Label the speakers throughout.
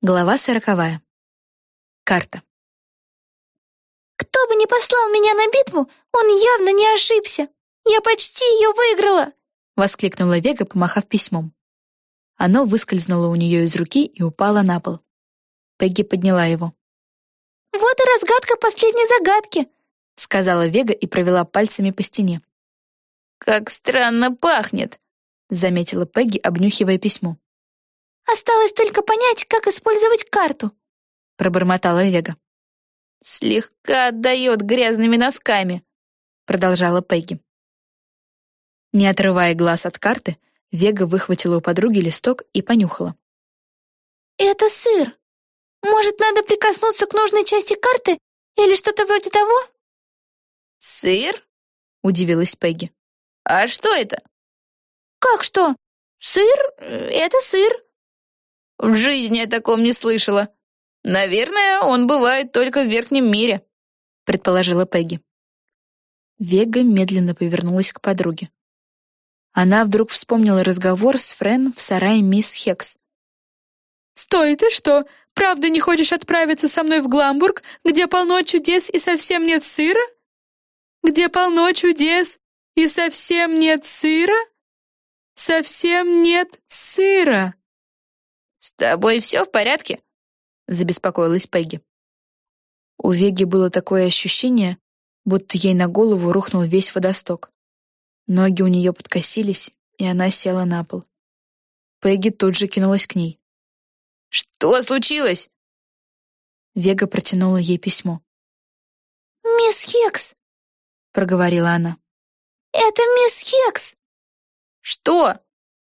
Speaker 1: Глава сороковая. Карта.
Speaker 2: «Кто бы ни послал меня на битву, он явно не ошибся. Я почти ее выиграла!»
Speaker 1: — воскликнула Вега, помахав письмом. Оно выскользнуло у нее из руки и упало на пол. Пегги подняла его.
Speaker 2: «Вот и разгадка последней загадки», —
Speaker 1: сказала Вега и провела пальцами по стене.
Speaker 3: «Как странно пахнет», — заметила Пегги, обнюхивая письмо.
Speaker 2: Осталось только понять, как использовать карту», —
Speaker 1: пробормотала Вега.
Speaker 3: «Слегка отдает грязными носками», — продолжала Пегги.
Speaker 1: Не отрывая глаз от карты, Вега выхватила у подруги листок и понюхала.
Speaker 2: «Это сыр. Может, надо прикоснуться к нужной части карты или что-то вроде того?»
Speaker 3: «Сыр?»
Speaker 1: — удивилась Пегги.
Speaker 3: «А что это?»
Speaker 2: «Как что? Сыр — это сыр»,
Speaker 3: в жизни о таком не слышала. Наверное, он бывает только в верхнем мире, предположила Пегги.
Speaker 1: Вега медленно повернулась к подруге. Она вдруг вспомнила разговор с Френ в сарае мисс Хекс.
Speaker 4: «Стой, ты что, правда не хочешь отправиться со мной в Гламбург, где полно чудес и совсем нет сыра? Где полно чудес и совсем нет сыра? Совсем нет сыра!»
Speaker 3: «С тобой все в порядке?» — забеспокоилась Пегги.
Speaker 1: У Веги было такое ощущение, будто ей на голову рухнул весь водосток. Ноги у нее подкосились, и она села на пол. Пегги тут же кинулась к ней.
Speaker 3: «Что случилось?»
Speaker 1: Вега протянула ей письмо.
Speaker 2: «Мисс Хекс», —
Speaker 1: проговорила она.
Speaker 2: «Это мисс Хекс».
Speaker 3: «Что?»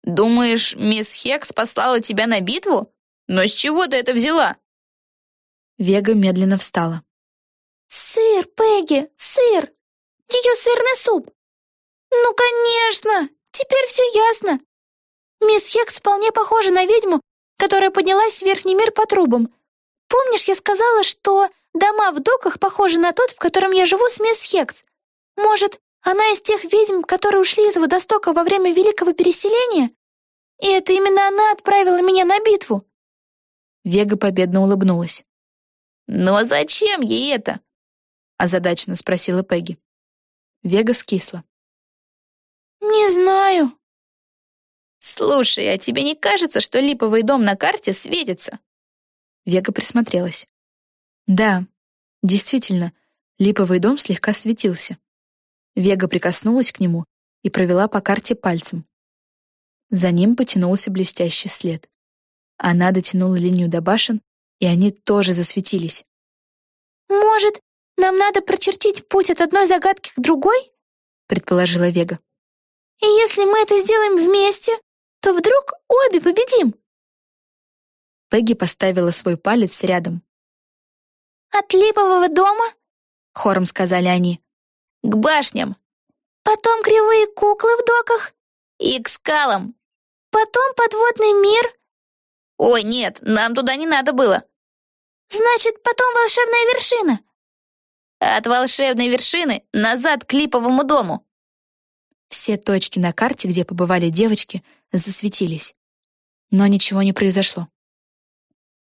Speaker 3: Думаешь, мисс Хекс послала тебя на битву? Но с чего ты это взяла?»
Speaker 1: Вега медленно встала.
Speaker 2: «Сыр, Пегги, сыр! Ее сырный суп! Ну, конечно! Теперь все ясно! Мисс Хекс вполне похожа на ведьму, которая поднялась в верхний мир по трубам. Помнишь, я сказала, что дома в доках похожи на тот, в котором я живу с мисс Хекс? Может, она из тех ведьм, которые ушли из водостока во время Великого Переселения? И это именно она отправила меня на битву?»
Speaker 1: Вега победно улыбнулась.
Speaker 3: «Но зачем ей это?»
Speaker 1: озадаченно спросила Пегги. Вега скисла.
Speaker 2: «Не знаю».
Speaker 3: «Слушай, а тебе не кажется, что липовый дом на карте светится?»
Speaker 1: Вега присмотрелась. Да, действительно, липовый дом слегка светился. Вега прикоснулась к нему и провела по карте пальцем. За ним потянулся блестящий след. Она дотянула линию до башен, и они тоже засветились.
Speaker 2: «Может, нам надо прочертить путь от одной загадки к другой?» — предположила Вега. «И если мы это сделаем вместе, то вдруг обе победим?»
Speaker 1: Пегги поставила свой палец рядом.
Speaker 2: «От липового дома?»
Speaker 1: — хором сказали они
Speaker 3: к башням.
Speaker 2: Потом кривые куклы в доках.
Speaker 3: И к скалам.
Speaker 2: Потом подводный мир.
Speaker 3: Ой, нет, нам туда не надо было.
Speaker 2: Значит, потом волшебная вершина.
Speaker 3: От волшебной вершины назад к липовому дому.
Speaker 1: Все точки на карте, где побывали девочки, засветились. Но ничего не произошло.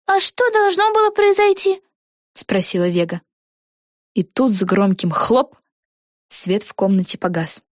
Speaker 2: «А что должно было произойти?»
Speaker 1: — спросила Вега. И тут с громким «хлоп» Свет в комнате погас.